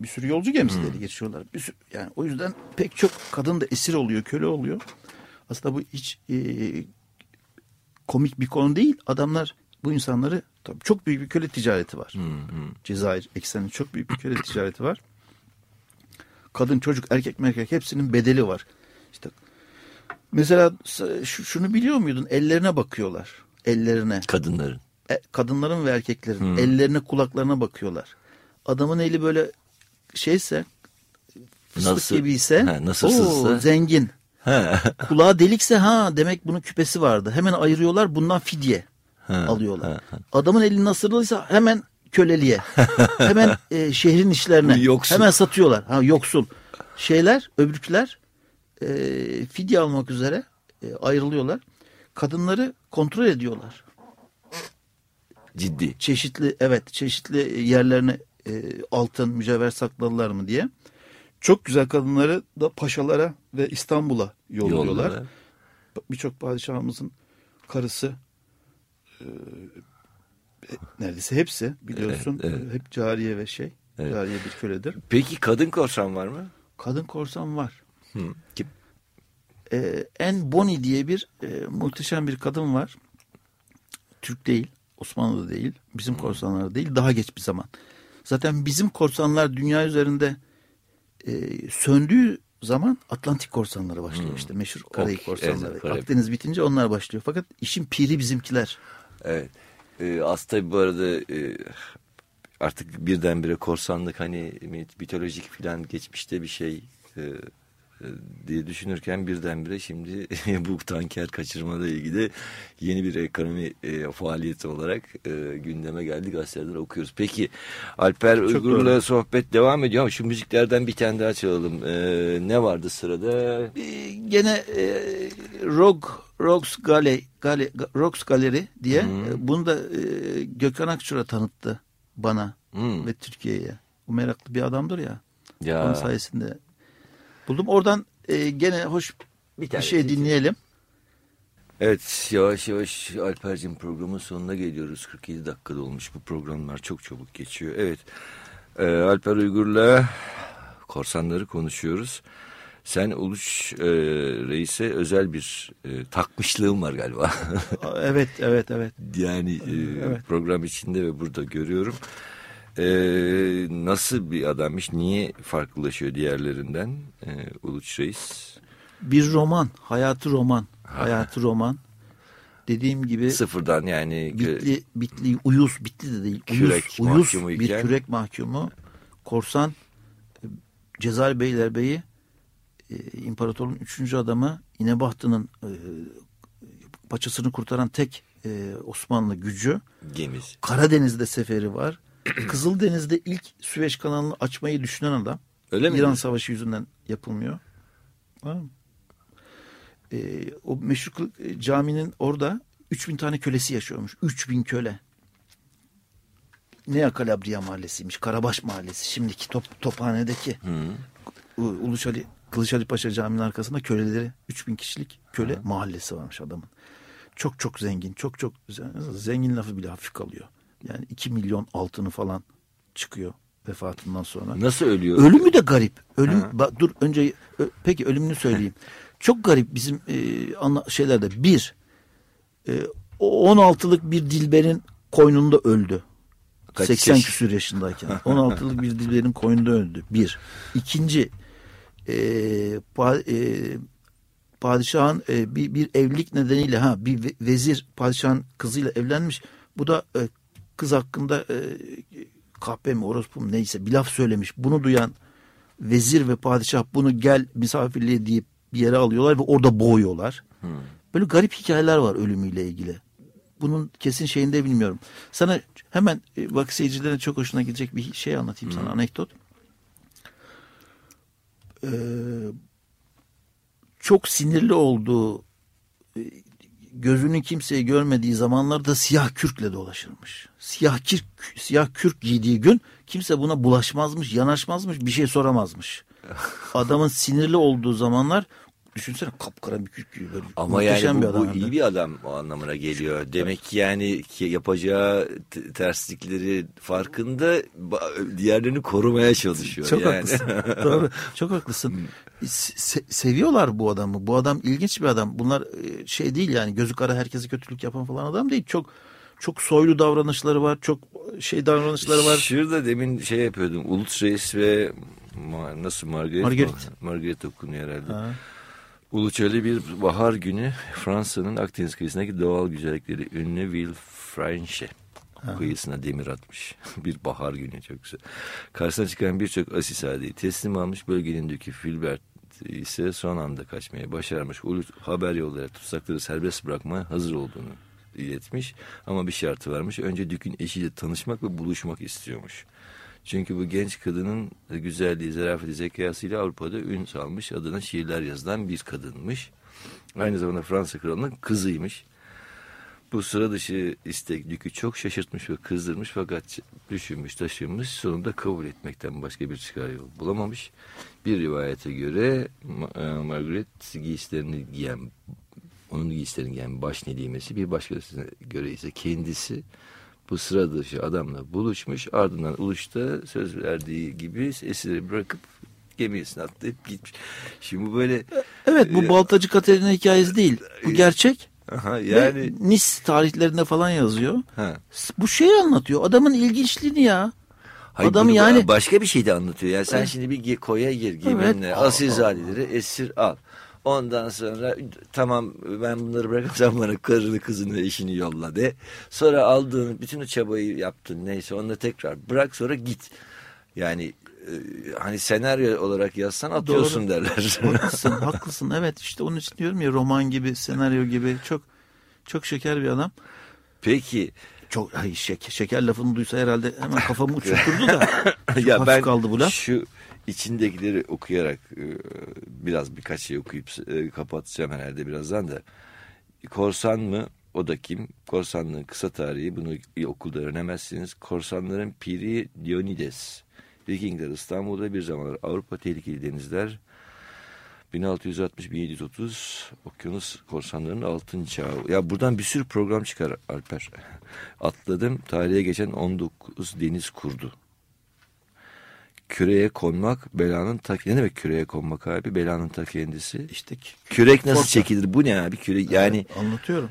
bir sürü yolcu gemisi de ele geçiriyorlar. Bir sürü, yani o yüzden pek çok kadın da esir oluyor, köle oluyor. Aslında bu hiç e, komik bir konu değil. Adamlar bu insanları tabii çok büyük bir köle ticareti var. Cezayir ekseninde çok büyük bir köle ticareti var. Kadın, çocuk, erkek, erkek hepsinin bedeli var. İşte mesela şunu biliyor muydun? Ellerine bakıyorlar. Ellerine. Kadınların. E, kadınların ve erkeklerin ellerine kulaklarına bakıyorlar. Adamın eli böyle şeyse fıstık Nasıl- gibiyse Ha, nasılsızsa? oo, zengin. Kulağı delikse ha demek bunun küpesi vardı. Hemen ayırıyorlar bundan fidye alıyorlar. Adamın eli nasırlıysa hemen köleliğe. hemen e, şehrin işlerine. Yoksul. Hemen satıyorlar. Ha yoksul. Şeyler öbürküler e, fidye almak üzere e, ayrılıyorlar. Kadınları kontrol ediyorlar. Ciddi. Çeşitli evet çeşitli yerlerine e, altın mücevher sakladılar mı diye. Çok güzel kadınları da paşalara ve İstanbul'a yolluyorlar. Yolluyorlar. Birçok padişahımızın karısı e, e, neredeyse hepsi biliyorsun Evet, evet. hep cariye ve şey Evet. cariye bir köledir. Peki kadın korsan var mı? Kadın korsan var. Hı. Kim? Ee, en Boni diye bir e, muhteşem bir kadın var. Türk değil, Osmanlı değil, bizim korsanlar değil, daha geç bir zaman. Zaten bizim korsanlar dünya üzerinde e, söndüğü zaman Atlantik korsanları başlıyor işte meşhur Karayip Ok, korsanları. evet, Karayip. Akdeniz bitince onlar başlıyor. Fakat işin piri bizimkiler. Evet. Ee, aslında bu arada e, artık birdenbire korsanlık hani mit- mitolojik filan geçmişte bir şey e, e, diye düşünürken birdenbire şimdi bu tanker kaçırmayla ilgili yeni bir ekonomi e, faaliyeti olarak e, gündeme geldi gazeteler okuyoruz. Peki Alper Uygur'la sohbet devam ediyor ama şu müziklerden bir tane daha çalalım. E, ne vardı sırada? Ee, gene e, Rock Rocks Gale, Gale Rocks Galeri diye e, bunu da e, Gökhan Akçura tanıttı bana Hmm. ve Türkiye'ye. Bu meraklı bir adamdır ya. Ya. Onun sayesinde buldum. Oradan e, gene hoş bir, tane şey dinleyelim. Evet yavaş yavaş Alper'cim programın sonuna geliyoruz. 47 dakikada olmuş bu programlar çok çabuk geçiyor. Evet e, Alper Uygur'la korsanları konuşuyoruz. Sen Uluç e, Reis'e özel bir e, takmışlığın var galiba. Evet, evet, evet. yani e, Evet. program içinde ve burada görüyorum. E, nasıl bir adammış? Niye farklılaşıyor diğerlerinden e, Uluç Reis? Bir roman, hayatı roman, hayatı roman. Dediğim gibi Sıfırdan yani bitli, bitli, uyuz, bitli de değil. Kürek uyuz, uyuz bir kürek mahkumu. Korsan, e, Cezayir Beylerbeyi, e, imparatorun üçüncü adamı, İnebahtı'nın e, paçasını kurtaran tek e, Osmanlı gücü. gemiz. Karadeniz'de seferi var. Kızıldeniz'de ilk Süveyş kanalını açmayı düşünen adam. Öyle mi? İran Savaşı yüzünden yapılmıyor. Ee, o meşhur e, caminin orada 3000 tane kölesi yaşıyormuş. 3000 köle. Nea Calabria mahallesiymiş. Karabaş mahallesi. Şimdiki top, Tophane'deki. Uluç Ali, Kılıç Ali Paşa Camii'nin arkasında köleleri 3000 kişilik köle mahallesi varmış adamın. Çok çok zengin. Çok çok zen- zengin lafı bile hafif kalıyor. Yani 2 milyon altını falan çıkıyor vefatından sonra. Nasıl ölüyor? Ölümü de garip. Ölüm Ba- dur önce ö- peki ölümünü söyleyeyim. Çok garip bizim e, anla, şeylerde. Bir e, o 16'lık bir Dilber'in koynunda öldü. Kaç 80 yaş? küsür yaşındayken. 16'lık bir Dilber'in koynunda öldü. Bir. İkinci e, pa- e, padişahın e, bir, bir evlilik nedeniyle ha bir ve- vezir padişahın kızıyla evlenmiş. Bu da e, kız hakkında e, kahpe mi orospu mu neyse bir laf söylemiş. Bunu duyan vezir ve padişah bunu gel misafirliğe deyip bir yere alıyorlar ve orada boğuyorlar. Böyle garip hikayeler var ölümüyle ilgili. Bunun kesin şeyini de bilmiyorum. Sana hemen e, bak seyircilerin çok hoşuna gidecek bir şey anlatayım sana anekdot. Ee, çok sinirli olduğu e, gözünün kimseyi görmediği zamanlarda siyah kürkle dolaşırmış. Siyah kürk, siyah kürk giydiği gün kimse buna bulaşmazmış, yanaşmazmış, bir şey soramazmış. Adamın sinirli olduğu zamanlar düşünsene kapkara bir kürk giyiyor. Böyle Ama yani bu, bir adam bu iyi bir adam o anlamına geliyor. Demek ki yani ki yapacağı terslikleri farkında diğerlerini korumaya çalışıyor. Çok yani. haklısın. Doğru. Çok haklısın. Se- seviyorlar bu adamı. Bu adam ilginç bir adam. Bunlar e, şey değil yani gözü kara herkese kötülük yapan falan adam değil. Çok çok soylu davranışları var. Çok şey davranışları var. Şurada demin şey yapıyordum. Uluç Reis ve nasıl Margaret? Margaret. Margaret okunuyor herhalde. Ha. Uluç öyle bir bahar günü Fransa'nın Akdeniz kıyısındaki doğal güzellikleri ünlü Villefranche kıyısına demir atmış. bir bahar günü çok güzel. Karşısına çıkan birçok asisadeyi teslim almış. Bölgenin dükü Filbert ise son anda kaçmaya başarmış. Uluç haber yollayarak tutsakları serbest bırakmaya hazır olduğunu iletmiş. Ama bir şartı varmış. Önce Dük'ün eşiyle tanışmak ve buluşmak istiyormuş. Çünkü bu genç kadının güzelliği, zarafeti, zekasıyla Avrupa'da ün salmış, adına şiirler yazılan bir kadınmış. Aynı zamanda Fransa kralının kızıymış. Bu sıra dışı istek Dük'ü çok şaşırtmış ve kızdırmış fakat düşünmüş, taşınmış. Sonunda kabul etmekten başka bir çıkar yol bulamamış. Bir rivayete göre e, Margaret giysilerini giyen, onun giysilerini giyen baş nedimesi bir başkasına göre ise kendisi bu sıra dışı adamla buluşmuş. Ardından Uluş'ta söz verdiği gibi esiri bırakıp gemisine atlayıp gitmiş. Şimdi bu böyle Evet bu Baltacı Katerina hikayesi değil. Bu gerçek. aha, Yani yani Nis tarihlerinde falan yazıyor. ha. Bu şeyi anlatıyor. Adamın ilginçliğini ya. Hayır, Adam yani- başka bir şey de anlatıyor. Yani sen Evet. şimdi bir koya gir geminle Evet. asilzadeleri esir al. Ondan sonra tamam ben bunları bırakıp sen bana karını kızını eşini yolla de. Sonra aldığın bütün o çabayı yaptın neyse onu da tekrar bırak sonra git. Yani e, hani senaryo olarak yazsan atıyorsun derler. Haklısın, haklısın. Evet işte onun için diyorum ya roman gibi, senaryo gibi çok çok şeker bir adam. Peki Çok ay şeker, şeker lafını duysa herhalde hemen kafamı uçurturdu da. Ya ben kaldı bu laf. şu içindekileri okuyarak e, biraz birkaç şey okuyup e, kapatacağım herhalde birazdan da. Korsan mı? O da kim? Korsanlığın kısa tarihi bunu okulda öğrenemezsiniz. Korsanların piri Dionides. Vikingler İstanbul'da bir zamanlar Avrupa tehlikeli denizler 1660-1730 okyanus korsanlarının altın çağı. Ya buradan bir sürü program çıkar Alper. Atladım. Tarihe geçen 19 deniz kurdu. Küreye konmak belanın ta ne demek küreye konmak abi belanın ta kendisi. İşte Kürek nasıl korsan. çekilir? Bu ne abi kürek? Yani anlatıyorum.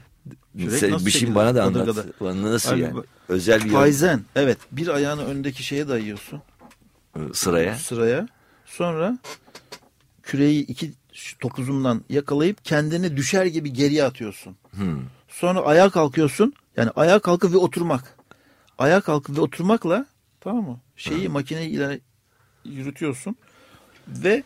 Kürek sen nasıl bir şey bana da anlat. kadar. Bana nasıl Abi yani? bak- Özel bir Kaizen. Evet bir ayağını öndeki şeye dayıyorsun. sıraya. Sıraya. Sonra küreyi iki şu topuzundan yakalayıp kendini düşer gibi geriye atıyorsun. Hmm. Sonra ayağa kalkıyorsun. Yani ayağa kalkıp ve oturmak. Ayağa kalkıp ve oturmakla tamam mı? Şeyi makineyi ileri yürütüyorsun ve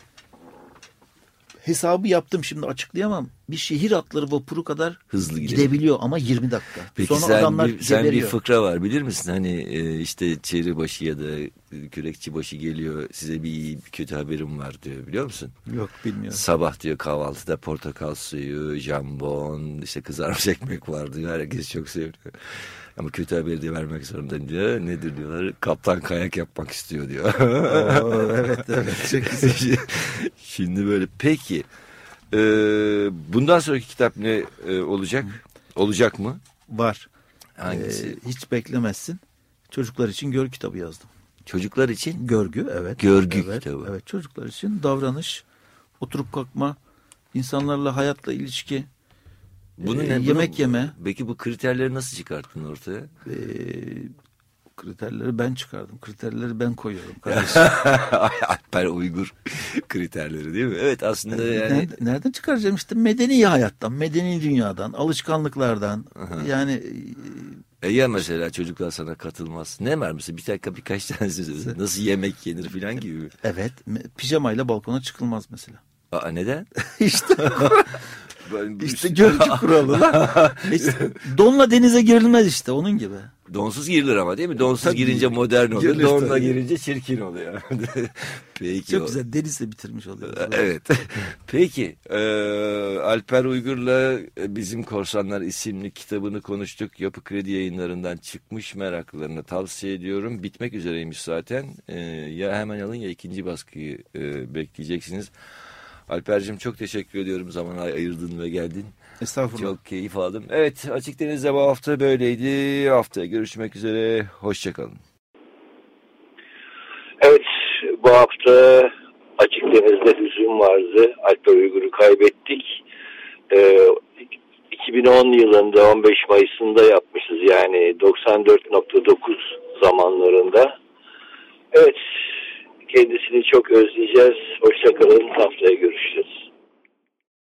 hesabı yaptım şimdi açıklayamam. Bir şehir atları vapuru kadar Hızlı gidebiliyor ama 20 dakika. Peki Sonra sen, adamlar bir, sen bir fıkra var bilir misin? Hani e, işte çeri başı ya da kürekçi başı geliyor size bir iyi bir kötü haberim var diyor biliyor musun? Yok bilmiyorum. Sabah diyor kahvaltıda portakal suyu, jambon, işte kızarmış ekmek var diyor. Herkes çok seviyor. Ama kötü haberi de vermek zorunda diyor. Nedir diyorlar? Kaptan kayak yapmak istiyor diyor. Oo, evet evet. Çok güzel. Şimdi böyle peki e, bundan sonraki kitap ne e, olacak? Olacak mı? Var. Hangisi? Ee, hiç beklemezsin. Çocuklar için gör kitabı yazdım. Çocuklar için Görgü evet. Görgü evet, kitabı. Evet çocuklar için davranış, oturup kalkma, insanlarla hayatla ilişki, bunu Ee, ne, bunu- yemek yeme. Peki bu kriterleri nasıl çıkarttın ortaya? Ee, kriterleri ben çıkardım. Kriterleri ben koyuyorum. kardeşim. Alper Uygur kriterleri değil mi? Evet aslında yani nereden, çıkaracağım işte medeni hayattan, medeni dünyadan, alışkanlıklardan. Yani e, ya mesela çocuklar sana katılmaz. Ne mesela bir dakika birkaç tanesi söyle. Nasıl yemek yenir falan gibi. evet pijamayla balkona çıkılmaz mesela. Aa neden? işte Ben- İşte kuralı. İşte donla denize girilmez işte onun gibi. Donsuz girilir ama değil mi? Donsuz Tabii. girince modern oluyor. Girilir Donla tabii. girince çirkin oluyor. Peki. Çok o- güzel denizle bitirmiş oluyoruz. Evet. Peki. e, Alper Uygur'la e, Bizim Korsanlar isimli kitabını konuştuk. Yapı Kredi yayınlarından çıkmış meraklılarına tavsiye ediyorum. Bitmek üzereymiş zaten. E, ya hemen alın ya ikinci baskıyı e, bekleyeceksiniz. Alper'cim çok teşekkür ediyorum zaman ay- ayırdın ve geldin. Estağfurullah. Çok keyif aldım. Evet Açık Deniz'de bu hafta böyleydi. Haftaya görüşmek üzere. Hoşçakalın. Evet, bu hafta Açık Deniz'de hüzün vardı. Alper Uygur'u kaybettik. Ee, 2010 yılında 15 Mayıs'ında yapmışız yani 94.9 zamanlarında. Evet, kendisini çok özleyeceğiz. Hoşçakalın, haftaya görüşeceğiz.